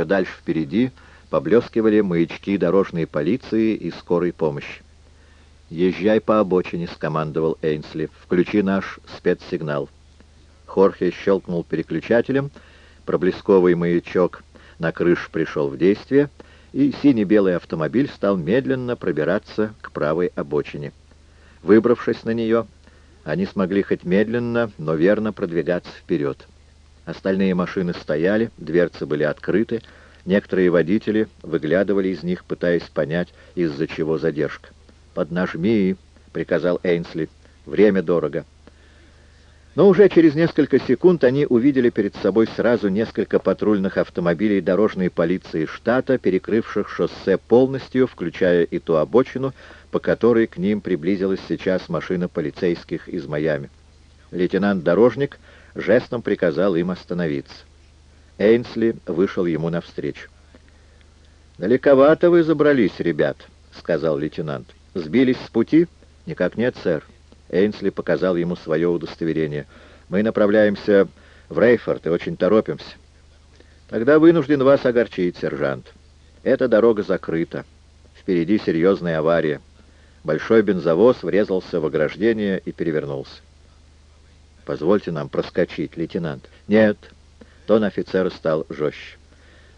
Еще дальше впереди поблескивали маячки дорожной полиции и скорой помощи. «Езжай по обочине», — скомандовал Эйнсли. «Включи наш спецсигнал». Хорхе щелкнул переключателем, проблесковый маячок на крыше пришел в действие, и синий-белый автомобиль стал медленно пробираться к правой обочине. Выбравшись на нее, они смогли хоть медленно, но верно продвигаться вперед. Остальные машины стояли, дверцы были открыты, некоторые водители выглядывали из них, пытаясь понять, из-за чего задержка. «Поднажми», — приказал Эйнсли, — «время дорого». Но уже через несколько секунд они увидели перед собой сразу несколько патрульных автомобилей дорожной полиции штата, перекрывших шоссе полностью, включая и ту обочину, по которой к ним приблизилась сейчас машина полицейских из Майами. Лейтенант-дорожник жестом приказал им остановиться. Эйнсли вышел ему навстречу. «Далековато вы забрались, ребят», — сказал лейтенант. «Сбились с пути?» «Никак нет, сэр». Эйнсли показал ему свое удостоверение. «Мы направляемся в Рейфорд и очень торопимся». «Тогда вынужден вас огорчить, сержант. Эта дорога закрыта. Впереди серьезная авария. Большой бензовоз врезался в ограждение и перевернулся. «Позвольте нам проскочить, лейтенант». «Нет». Тон офицера стал жестче.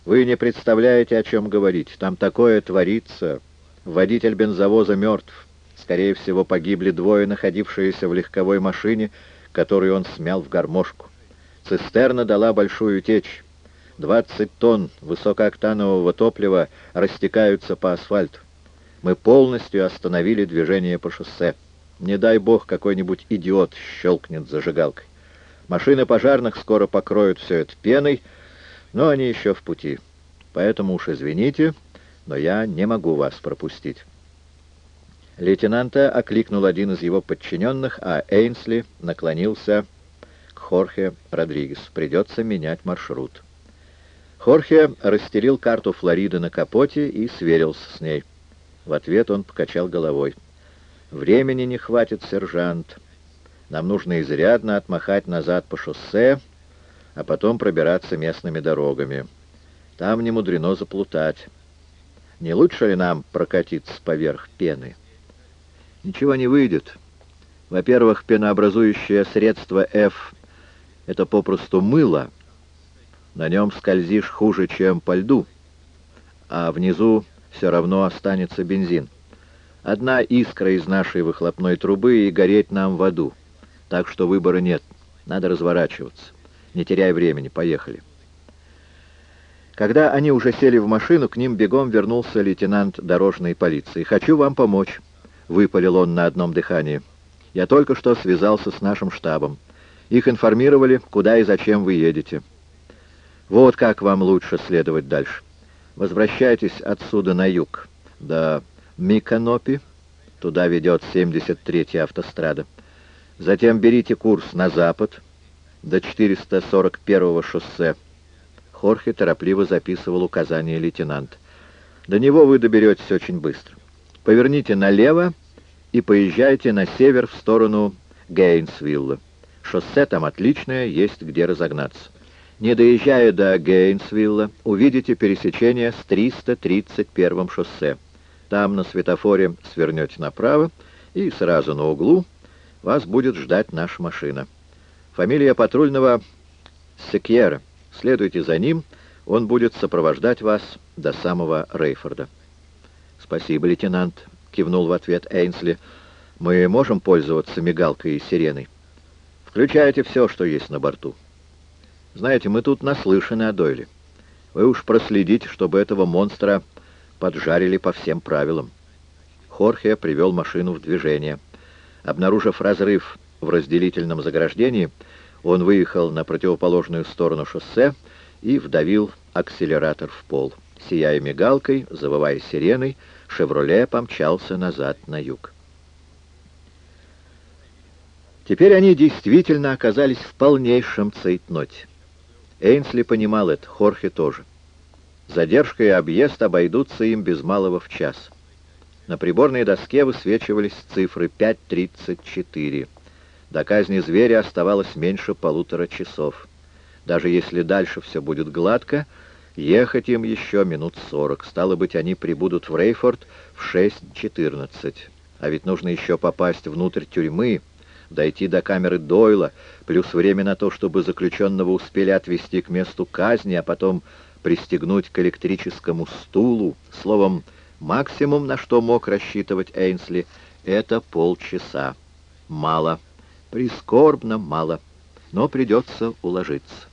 «Вы не представляете, о чем говорить. Там такое творится. Водитель бензовоза мертв. Скорее всего, погибли двое, находившиеся в легковой машине, которую он смял в гармошку. Цистерна дала большую течь. 20 тонн высокооктанового топлива растекаются по асфальту. Мы полностью остановили движение по шоссе. Не дай бог, какой-нибудь идиот щелкнет зажигалкой. Машины пожарных скоро покроют все это пеной, но они еще в пути. Поэтому уж извините, но я не могу вас пропустить. Лейтенанта окликнул один из его подчиненных, а Эйнсли наклонился к Хорхе Родригес. Придется менять маршрут. Хорхе расстелил карту Флориды на капоте и сверился с ней. В ответ он покачал головой. «Времени не хватит, сержант. Нам нужно изрядно отмахать назад по шоссе, а потом пробираться местными дорогами. Там не мудрено заплутать. Не лучше ли нам прокатиться поверх пены?» Ничего не выйдет. Во-первых, пенообразующее средство F — это попросту мыло. На нем скользишь хуже, чем по льду. А внизу все равно останется бензин. Одна искра из нашей выхлопной трубы и гореть нам в аду. Так что выбора нет. Надо разворачиваться. Не теряй времени. Поехали. Когда они уже сели в машину, к ним бегом вернулся лейтенант дорожной полиции. «Хочу вам помочь». — выпалил он на одном дыхании. «Я только что связался с нашим штабом. Их информировали, куда и зачем вы едете. Вот как вам лучше следовать дальше. Возвращайтесь отсюда на юг, до Миканопи, туда ведет 73-я автострада. Затем берите курс на запад, до 441-го шоссе». Хорхе торопливо записывал указания лейтенанта. «До него вы доберетесь очень быстро поверните налево и поезжайте на север в сторону Гейнсвилла. Шоссе там отличное, есть где разогнаться. Не доезжая до Гейнсвилла, увидите пересечение с 331 шоссе. Там на светофоре свернете направо, и сразу на углу вас будет ждать наша машина. Фамилия патрульного Секьера. Следуйте за ним, он будет сопровождать вас до самого Рейфорда. «Спасибо, лейтенант», — кивнул в ответ Эйнсли. «Мы можем пользоваться мигалкой и сиреной?» «Включайте все, что есть на борту». «Знаете, мы тут наслышаны о Дойле. Вы уж проследите, чтобы этого монстра поджарили по всем правилам». Хорхе привел машину в движение. Обнаружив разрыв в разделительном заграждении, он выехал на противоположную сторону шоссе и вдавил акселератор в пол. Сияя мигалкой, завывая сиреной, «Шевроле» помчался назад на юг. Теперь они действительно оказались в полнейшем цейтноте. Эйнсли понимал это, Хорхе тоже. Задержка и объезд обойдутся им без малого в час. На приборной доске высвечивались цифры 5.34. До казни зверя оставалось меньше полутора часов. Даже если дальше все будет гладко, Ехать им еще минут сорок. Стало быть, они прибудут в Рейфорд в 6.14. А ведь нужно еще попасть внутрь тюрьмы, дойти до камеры Дойла, плюс время на то, чтобы заключенного успели отвезти к месту казни, а потом пристегнуть к электрическому стулу. Словом, максимум, на что мог рассчитывать Эйнсли, это полчаса. Мало. Прискорбно мало. Но придется уложиться.